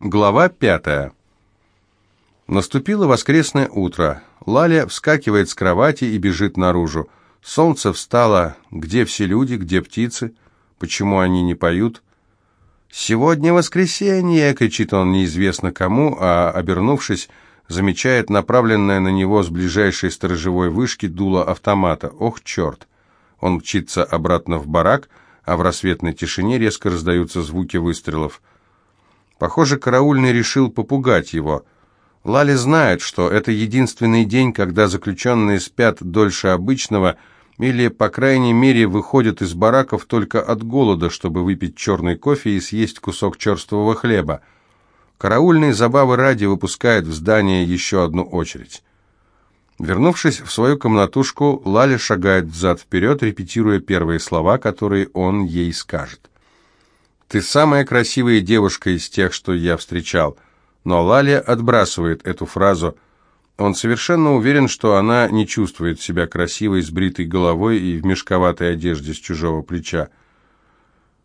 Глава пятая. Наступило воскресное утро. Лаля вскакивает с кровати и бежит наружу. Солнце встало. Где все люди, где птицы? Почему они не поют? «Сегодня воскресенье!» — кричит он неизвестно кому, а, обернувшись, замечает направленное на него с ближайшей сторожевой вышки дуло автомата. Ох, черт! Он мчится обратно в барак, а в рассветной тишине резко раздаются звуки выстрелов. Похоже, караульный решил попугать его. Лали знает, что это единственный день, когда заключенные спят дольше обычного или, по крайней мере, выходят из бараков только от голода, чтобы выпить черный кофе и съесть кусок черствого хлеба. Караульный забавы ради выпускает в здание еще одну очередь. Вернувшись в свою комнатушку, Лали шагает взад-вперед, репетируя первые слова, которые он ей скажет. «Ты самая красивая девушка из тех, что я встречал». Но Лали отбрасывает эту фразу. Он совершенно уверен, что она не чувствует себя красивой, с бритой головой и в мешковатой одежде с чужого плеча.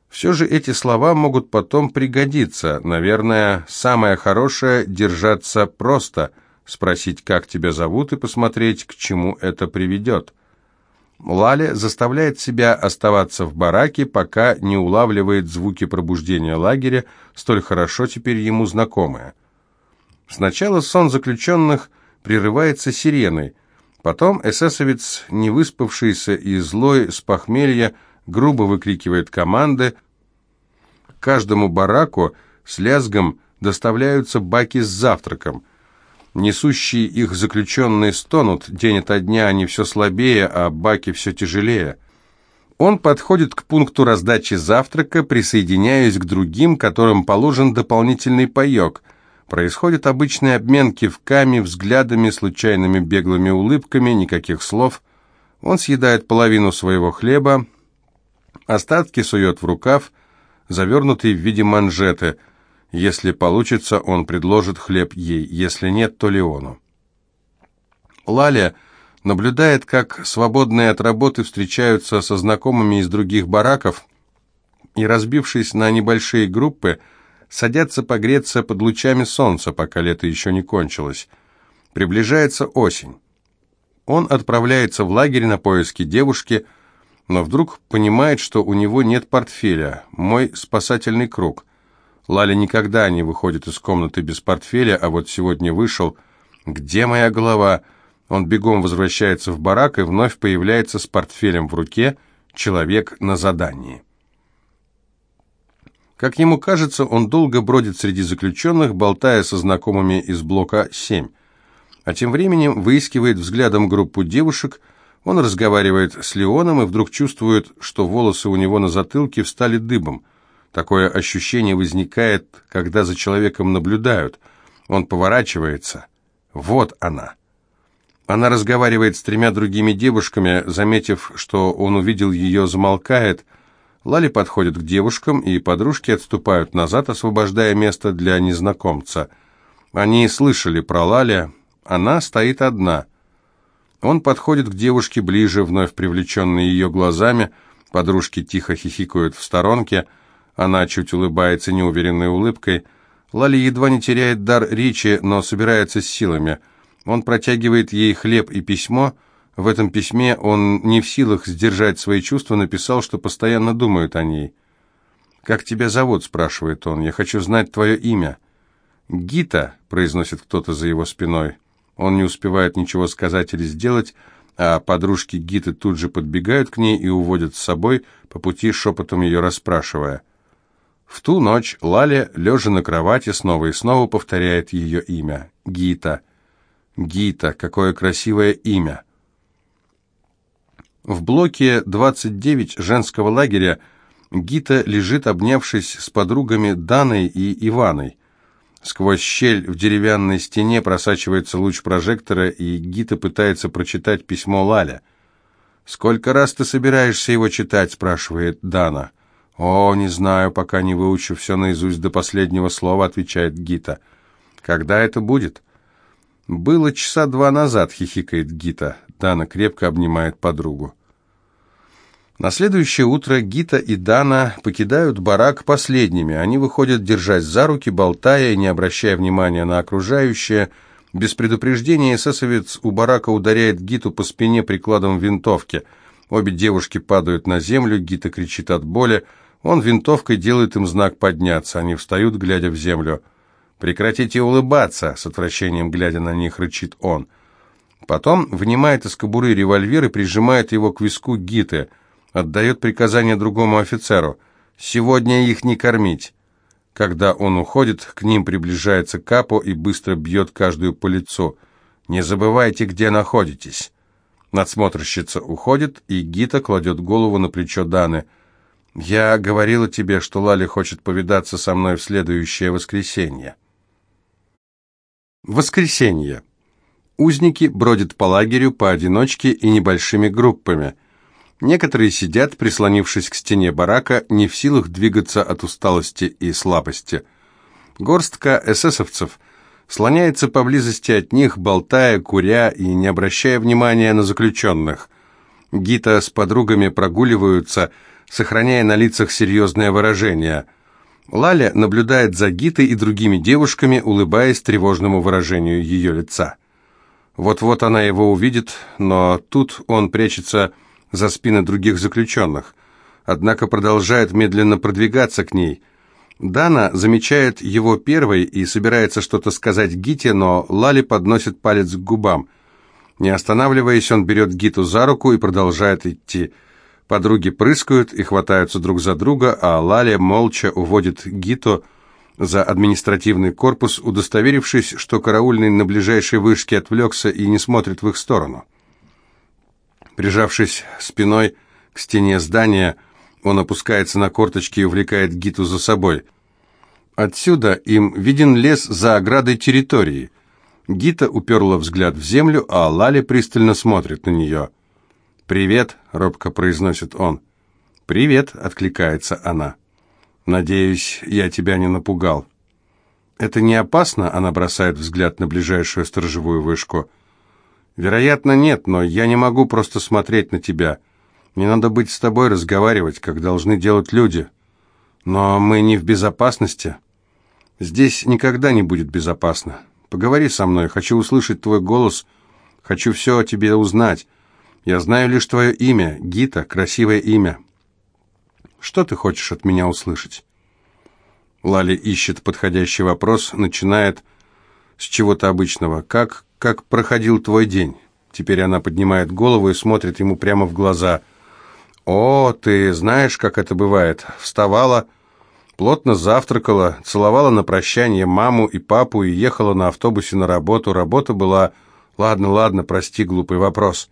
Все же эти слова могут потом пригодиться. Наверное, самое хорошее — держаться просто, спросить, как тебя зовут, и посмотреть, к чему это приведет. Лаля заставляет себя оставаться в бараке, пока не улавливает звуки пробуждения лагеря, столь хорошо теперь ему знакомые. Сначала сон заключенных прерывается сиреной, потом эсэсовец, не выспавшийся и злой с похмелья, грубо выкрикивает команды. Каждому бараку с лязгом доставляются баки с завтраком – Несущие их заключенные стонут, день ото дня они все слабее, а баки все тяжелее. Он подходит к пункту раздачи завтрака, присоединяясь к другим, которым положен дополнительный паек. Происходит обычный обмен кивками, взглядами, случайными беглыми улыбками, никаких слов. Он съедает половину своего хлеба, остатки сует в рукав, завернутый в виде манжеты – если получится, он предложит хлеб ей, если нет, то Леону. Лаля наблюдает, как свободные от работы встречаются со знакомыми из других бараков и, разбившись на небольшие группы, садятся погреться под лучами солнца, пока лето еще не кончилось. Приближается осень. Он отправляется в лагерь на поиски девушки, но вдруг понимает, что у него нет портфеля, мой спасательный круг – Лаля никогда не выходит из комнаты без портфеля, а вот сегодня вышел. «Где моя голова?» Он бегом возвращается в барак и вновь появляется с портфелем в руке, человек на задании. Как ему кажется, он долго бродит среди заключенных, болтая со знакомыми из блока 7. А тем временем выискивает взглядом группу девушек, он разговаривает с Леоном и вдруг чувствует, что волосы у него на затылке встали дыбом – Такое ощущение возникает, когда за человеком наблюдают. Он поворачивается. Вот она. Она разговаривает с тремя другими девушками, заметив, что он увидел ее, замолкает. Лали подходит к девушкам, и подружки отступают назад, освобождая место для незнакомца. Они слышали про Лали, она стоит одна. Он подходит к девушке ближе, вновь привлеченный ее глазами, подружки тихо хихикают в сторонке – она чуть улыбается неуверенной улыбкой. Лали едва не теряет дар речи, но собирается с силами. Он протягивает ей хлеб и письмо. В этом письме он не в силах сдержать свои чувства, написал, что постоянно думает о ней. «Как тебя зовут?» – спрашивает он. «Я хочу знать твое имя». «Гита», – произносит кто-то за его спиной. Он не успевает ничего сказать или сделать, а подружки Гиты тут же подбегают к ней и уводят с собой, по пути шепотом ее расспрашивая – в ту ночь Лаля, лежа на кровати, снова и снова повторяет ее имя. Гита. Гита, какое красивое имя. В блоке 29 женского лагеря Гита лежит, обнявшись с подругами Даной и Иваной. Сквозь щель в деревянной стене просачивается луч прожектора, и Гита пытается прочитать письмо Лаля. «Сколько раз ты собираешься его читать?» – спрашивает Дана. «О, не знаю, пока не выучу все наизусть до последнего слова», — отвечает Гита. «Когда это будет?» «Было часа два назад», — хихикает Гита. Дана крепко обнимает подругу. На следующее утро Гита и Дана покидают барак последними. Они выходят, держась за руки, болтая и не обращая внимания на окружающее. Без предупреждения эсэсовец у барака ударяет Гиту по спине прикладом винтовки. Обе девушки падают на землю, Гита кричит от боли. Он винтовкой делает им знак подняться. Они встают, глядя в землю. «Прекратите улыбаться!» — с отвращением глядя на них, рычит он. Потом вынимает из кобуры револьвер и прижимает его к виску Гиты — отдает приказание другому офицеру «Сегодня их не кормить». Когда он уходит, к ним приближается Капо и быстро бьет каждую по лицу. «Не забывайте, где находитесь». Надсмотрщица уходит, и Гита кладет голову на плечо Даны. «Я говорила тебе, что Лали хочет повидаться со мной в следующее воскресенье». Воскресенье. Узники бродят по лагерю поодиночке и небольшими группами – Некоторые сидят, прислонившись к стене барака, не в силах двигаться от усталости и слабости. Горстка эсэсовцев слоняется поблизости от них, болтая, куря и не обращая внимания на заключенных. Гита с подругами прогуливаются, сохраняя на лицах серьезное выражение. Лаля наблюдает за Гитой и другими девушками, улыбаясь тревожному выражению ее лица. Вот-вот она его увидит, но тут он прячется за спины других заключенных, однако продолжает медленно продвигаться к ней. Дана замечает его первой и собирается что-то сказать Гите, но Лали подносит палец к губам. Не останавливаясь, он берет Гиту за руку и продолжает идти. Подруги прыскают и хватаются друг за друга, а Лали молча уводит Гиту за административный корпус, удостоверившись, что караульный на ближайшей вышке отвлекся и не смотрит в их сторону. Прижавшись спиной к стене здания, он опускается на корточки и увлекает Гиту за собой. Отсюда им виден лес за оградой территории. Гита уперла взгляд в землю, а Лали пристально смотрит на нее. «Привет», — робко произносит он. «Привет», — откликается она. «Надеюсь, я тебя не напугал». «Это не опасно?» — она бросает взгляд на ближайшую сторожевую вышку. Вероятно, нет, но я не могу просто смотреть на тебя. Мне надо быть с тобой, разговаривать, как должны делать люди. Но мы не в безопасности. Здесь никогда не будет безопасно. Поговори со мной, хочу услышать твой голос, хочу все о тебе узнать. Я знаю лишь твое имя, Гита, красивое имя. Что ты хочешь от меня услышать? Лали ищет подходящий вопрос, начинает с чего-то обычного. Как как проходил твой день?» Теперь она поднимает голову и смотрит ему прямо в глаза. «О, ты знаешь, как это бывает. Вставала, плотно завтракала, целовала на прощание маму и папу и ехала на автобусе на работу. Работа была... Ладно, ладно, прости, глупый вопрос».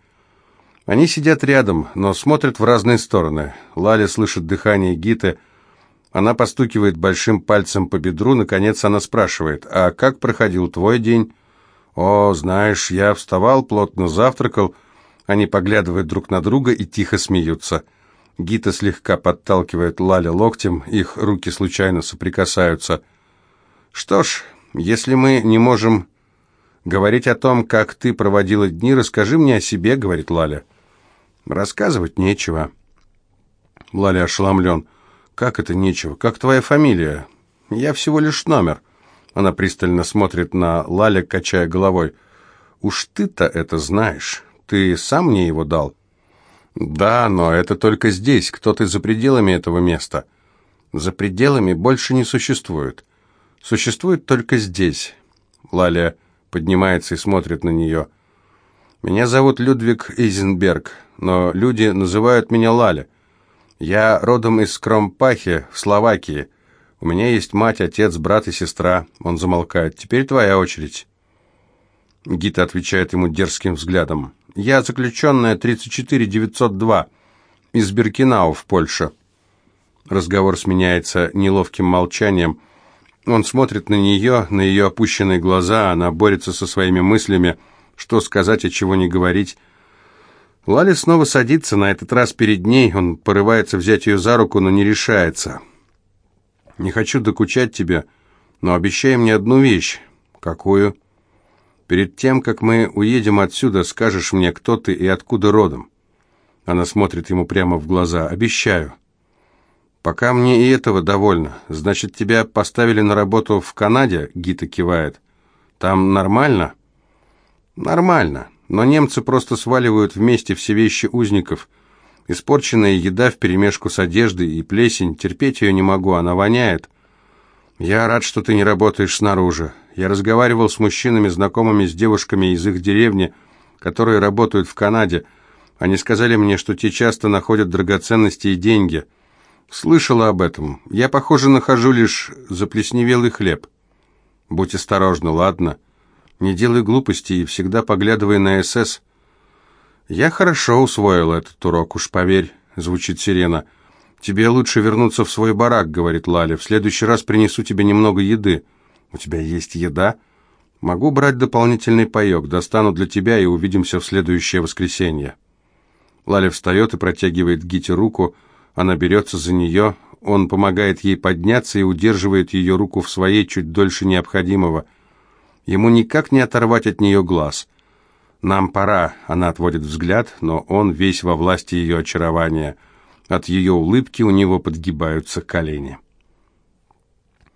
Они сидят рядом, но смотрят в разные стороны. Лаля слышит дыхание Гиты. Она постукивает большим пальцем по бедру. Наконец она спрашивает, «А как проходил твой день?» «О, знаешь, я вставал, плотно завтракал». Они поглядывают друг на друга и тихо смеются. Гита слегка подталкивает Лаля локтем, их руки случайно соприкасаются. «Что ж, если мы не можем говорить о том, как ты проводила дни, расскажи мне о себе», — говорит Лаля. «Рассказывать нечего». Лаля ошеломлен. «Как это нечего? Как твоя фамилия?» «Я всего лишь номер». Она пристально смотрит на Лаля, качая головой. «Уж ты-то это знаешь. Ты сам мне его дал?» «Да, но это только здесь. Кто ты за пределами этого места?» «За пределами больше не существует. Существует только здесь». Лаля поднимается и смотрит на нее. «Меня зовут Людвиг Изенберг, но люди называют меня Лаля. Я родом из Кромпахи в Словакии. У меня есть мать, отец, брат и сестра. Он замолкает. Теперь твоя очередь. Гита отвечает ему дерзким взглядом. Я заключенная 34902 из Беркинау в Польше. Разговор сменяется неловким молчанием. Он смотрит на нее, на ее опущенные глаза, она борется со своими мыслями, что сказать, а чего не говорить. Лали снова садится, на этот раз перед ней, он порывается взять ее за руку, но не решается. Не хочу докучать тебе, но обещай мне одну вещь. Какую? Перед тем, как мы уедем отсюда, скажешь мне, кто ты и откуда родом. Она смотрит ему прямо в глаза. «Обещаю». «Пока мне и этого довольно. Значит, тебя поставили на работу в Канаде?» Гита кивает. «Там нормально?» «Нормально. Но немцы просто сваливают вместе все вещи узников. Испорченная еда вперемешку с одеждой и плесень. Терпеть ее не могу, она воняет. Я рад, что ты не работаешь снаружи. Я разговаривал с мужчинами, знакомыми с девушками из их деревни, которые работают в Канаде. Они сказали мне, что те часто находят драгоценности и деньги». Слышала об этом. Я, похоже, нахожу лишь заплесневелый хлеб. Будь осторожна, ладно? Не делай глупостей и всегда поглядывай на СС. Я хорошо усвоил этот урок, уж поверь, звучит сирена. Тебе лучше вернуться в свой барак, говорит Лаля. В следующий раз принесу тебе немного еды. У тебя есть еда? Могу брать дополнительный паёк. Достану для тебя и увидимся в следующее воскресенье. Лаля встает и протягивает Гите руку, она берется за нее, он помогает ей подняться и удерживает ее руку в своей чуть дольше необходимого. Ему никак не оторвать от нее глаз. «Нам пора», — она отводит взгляд, но он весь во власти ее очарования. От ее улыбки у него подгибаются колени.